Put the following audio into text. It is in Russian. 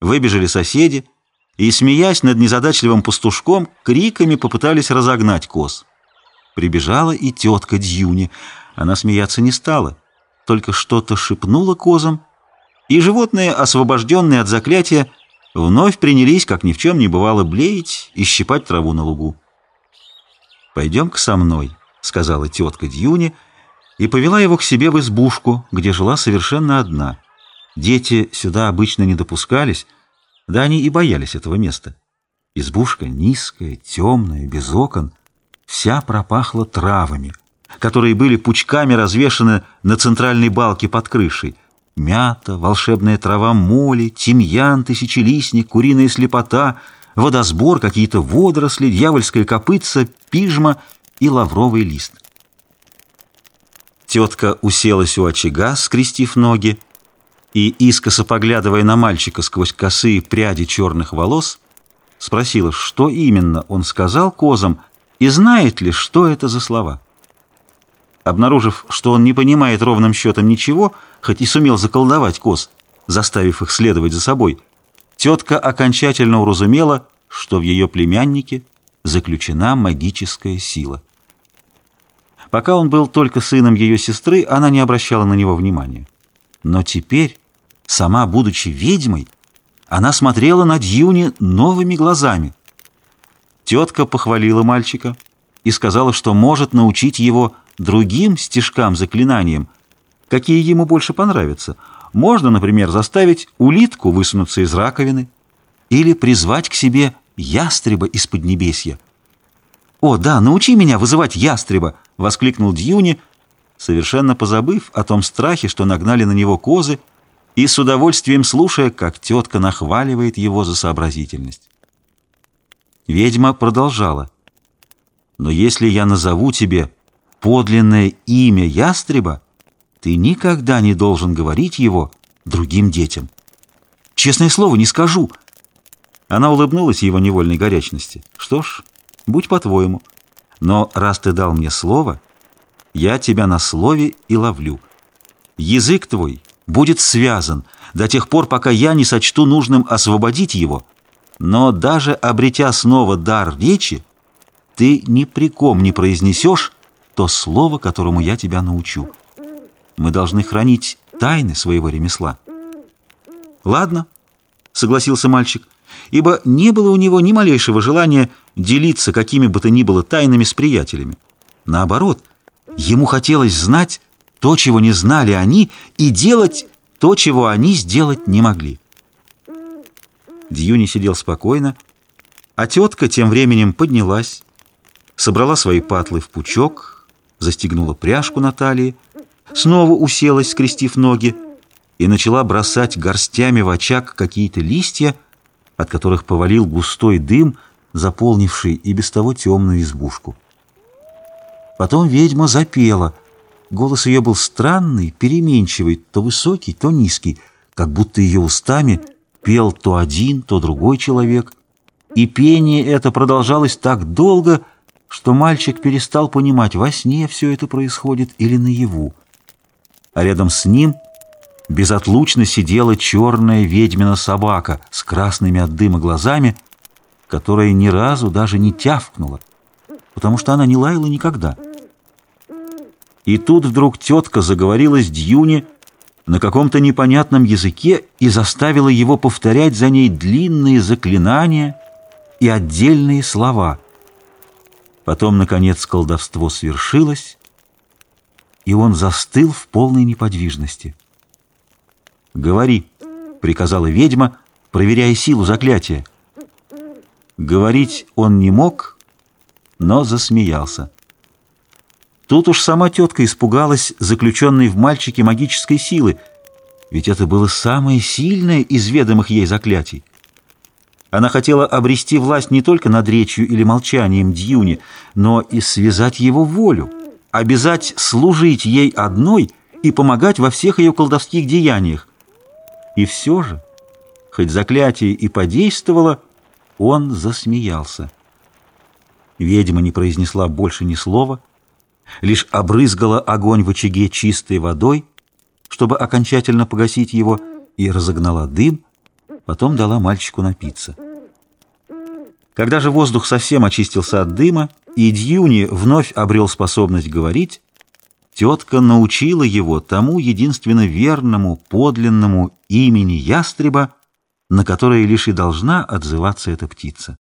Выбежали соседи и, смеясь над незадачливым пастушком, криками попытались разогнать коз. Прибежала и тетка Дьюни. Она смеяться не стала, только что-то шепнула козам, и животные, освобожденные от заклятия, вновь принялись, как ни в чем не бывало, блеять и щипать траву на лугу. «Пойдем-ка со мной», — сказала тетка Дьюни, и повела его к себе в избушку, где жила совершенно одна — Дети сюда обычно не допускались, да они и боялись этого места. Избушка низкая, темная, без окон, вся пропахла травами, которые были пучками развешаны на центральной балке под крышей. Мята, волшебная трава моли, тимьян, тысячелистник, куриная слепота, водосбор, какие-то водоросли, дьявольская копытца, пижма и лавровый лист. Тетка уселась у очага, скрестив ноги, и, искоса поглядывая на мальчика сквозь косые пряди черных волос, спросила, что именно он сказал козам и знает ли, что это за слова. Обнаружив, что он не понимает ровным счетом ничего, хоть и сумел заколдовать коз, заставив их следовать за собой, тетка окончательно уразумела, что в ее племяннике заключена магическая сила. Пока он был только сыном ее сестры, она не обращала на него внимания. Но теперь, сама будучи ведьмой, она смотрела на Дьюни новыми глазами. Тетка похвалила мальчика и сказала, что может научить его другим стишкам-заклинаниям, какие ему больше понравятся. Можно, например, заставить улитку высунуться из раковины или призвать к себе ястреба из Поднебесья. «О, да, научи меня вызывать ястреба!» — воскликнул Дьюни, совершенно позабыв о том страхе, что нагнали на него козы, и с удовольствием слушая, как тетка нахваливает его за сообразительность. Ведьма продолжала. «Но если я назову тебе подлинное имя ястреба, ты никогда не должен говорить его другим детям. Честное слово, не скажу». Она улыбнулась его невольной горячности. «Что ж, будь по-твоему. Но раз ты дал мне слово...» я тебя на слове и ловлю. Язык твой будет связан до тех пор, пока я не сочту нужным освободить его. Но даже обретя снова дар речи, ты ни при ком не произнесешь то слово, которому я тебя научу. Мы должны хранить тайны своего ремесла. Ладно, согласился мальчик, ибо не было у него ни малейшего желания делиться какими бы то ни было тайнами с приятелями. Наоборот, Ему хотелось знать то, чего не знали они, и делать то, чего они сделать не могли. Дьюни сидел спокойно, а тетка тем временем поднялась, собрала свои патлы в пучок, застегнула пряжку на талии, снова уселась, скрестив ноги, и начала бросать горстями в очаг какие-то листья, от которых повалил густой дым, заполнивший и без того темную избушку. Потом ведьма запела. Голос ее был странный, переменчивый, то высокий, то низкий, как будто ее устами пел то один, то другой человек. И пение это продолжалось так долго, что мальчик перестал понимать, во сне все это происходит или наяву. А рядом с ним безотлучно сидела черная ведьмина собака с красными от дыма глазами, которая ни разу даже не тявкнула, потому что она не лаяла никогда. И тут вдруг тетка заговорила с Дьюни на каком-то непонятном языке и заставила его повторять за ней длинные заклинания и отдельные слова. Потом, наконец, колдовство свершилось, и он застыл в полной неподвижности. «Говори», — приказала ведьма, проверяя силу заклятия. Говорить он не мог, но засмеялся. Тут уж сама тетка испугалась заключенной в мальчике магической силы, ведь это было самое сильное из ведомых ей заклятий. Она хотела обрести власть не только над речью или молчанием Дьюни, но и связать его волю, обязать служить ей одной и помогать во всех ее колдовских деяниях. И все же, хоть заклятие и подействовало, он засмеялся. Ведьма не произнесла больше ни слова, лишь обрызгала огонь в очаге чистой водой, чтобы окончательно погасить его, и разогнала дым, Потом дала мальчику напиться. Когда же воздух совсем очистился от дыма, и Дьюни вновь обрел способность говорить, тетка научила его тому единственно верному, подлинному имени ястреба, на которое лишь и должна отзываться эта птица.